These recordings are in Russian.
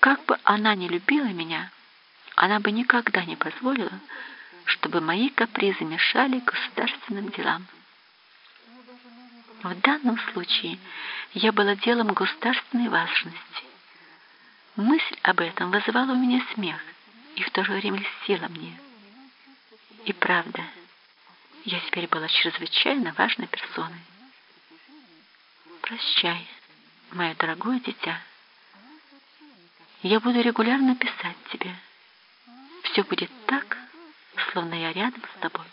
как бы она ни любила меня, она бы никогда не позволила, чтобы мои капризы мешали государственным делам. В данном случае я была делом государственной важности. Мысль об этом вызывала у меня смех и в то же время льстила мне. И правда, я теперь была чрезвычайно важной персоной. Прощай, мое дорогое дитя. Я буду регулярно писать тебе. Все будет так, словно я рядом с тобой.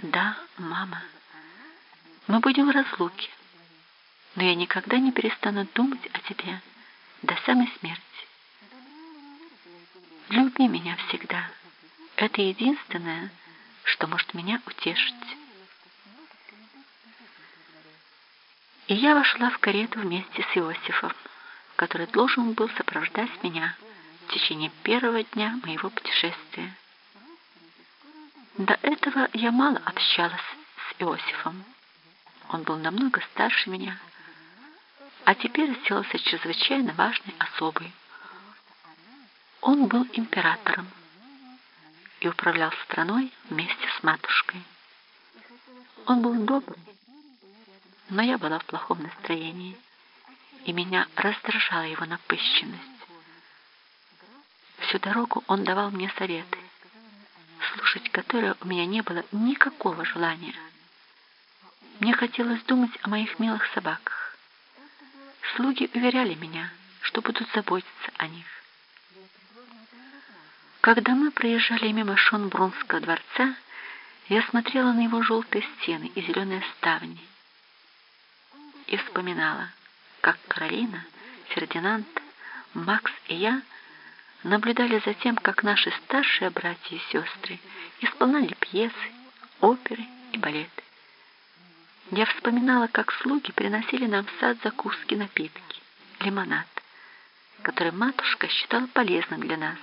Да, мама, мы будем в разлуке, но я никогда не перестану думать о тебе до самой смерти. Люби меня всегда. Это единственное, что может меня утешить. И я вошла в карету вместе с Иосифом, который должен был сопровождать меня в течение первого дня моего путешествия. До этого я мало общалась с Иосифом. Он был намного старше меня, а теперь сделался чрезвычайно важной особой. Он был императором и управлял страной вместе с матушкой. Он был добрый, но я была в плохом настроении, и меня раздражала его напыщенность. Всю дорогу он давал мне советы, слушать которые у меня не было никакого желания. Мне хотелось думать о моих милых собаках. Слуги уверяли меня, что будут заботиться о них. Когда мы проезжали мимо Шонбрунского дворца, я смотрела на его желтые стены и зеленые ставни и вспоминала, как Каролина, Фердинанд, Макс и я наблюдали за тем, как наши старшие братья и сестры исполняли пьесы, оперы и балеты. Я вспоминала, как слуги приносили нам в сад закуски, напитки, лимонад, который матушка считала полезным для нас,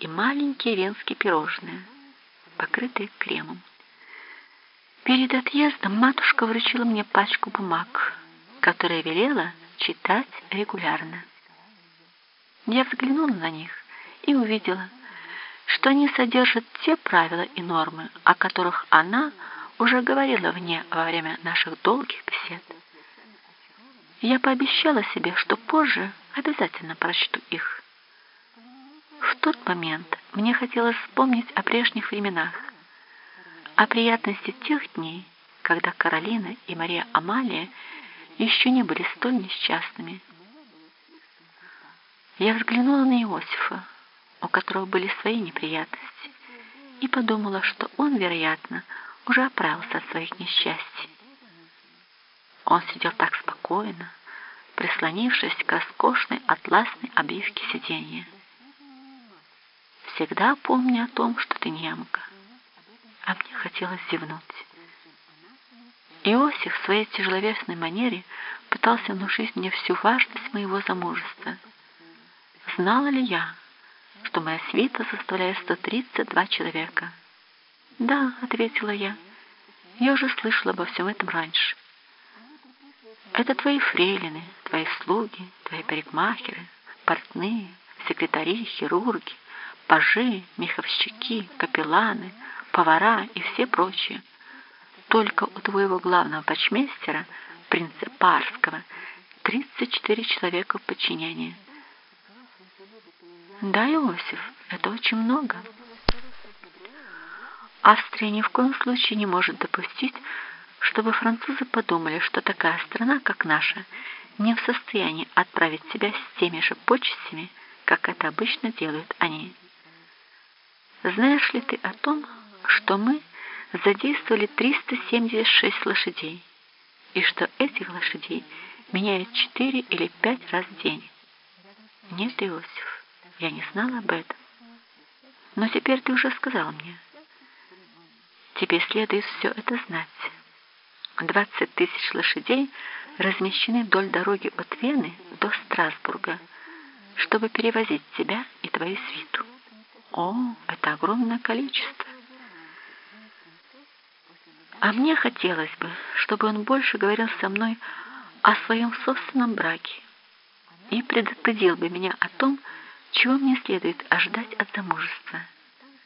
и маленькие венские пирожные, покрытые кремом. Перед отъездом матушка вручила мне пачку бумаг, которые велела читать регулярно. Я взглянула на них и увидела, что они содержат те правила и нормы, о которых она уже говорила мне во время наших долгих бесед. Я пообещала себе, что позже обязательно прочту их. В тот момент мне хотелось вспомнить о прежних временах, о приятности тех дней, когда Каролина и Мария Амалия еще не были столь несчастными. Я взглянула на Иосифа, у которого были свои неприятности, и подумала, что он, вероятно, уже оправился от своих несчастий. Он сидел так спокойно, прислонившись к роскошной атласной обивке сиденья. «Всегда помни о том, что ты немка», а мне хотелось зевнуть. Иосиф в своей тяжеловесной манере пытался внушить мне всю важность моего замужества. Знала ли я, что моя свита составляет 132 человека? «Да», — ответила я, — «я уже слышала обо всем этом раньше». «Это твои фрейлины, твои слуги, твои парикмахеры, портные, секретари, хирурги, пажи, меховщики, капелланы, повара и все прочие. Только у твоего главного почмейстера, принца Парского, 34 человека в подчинении. Да, Иосиф, это очень много. Австрия ни в коем случае не может допустить, чтобы французы подумали, что такая страна, как наша, не в состоянии отправить себя с теми же почестями, как это обычно делают они. Знаешь ли ты о том, что мы задействовали 376 лошадей, и что этих лошадей меняют 4 или 5 раз в день. Нет, Иосиф, я не знала об этом. Но теперь ты уже сказал мне. Тебе следует все это знать. 20 тысяч лошадей размещены вдоль дороги от Вены до Страсбурга, чтобы перевозить тебя и твою свиту. О, это огромное количество. А мне хотелось бы, чтобы он больше говорил со мной о своем собственном браке и предупредил бы меня о том, чего мне следует ожидать от замужества.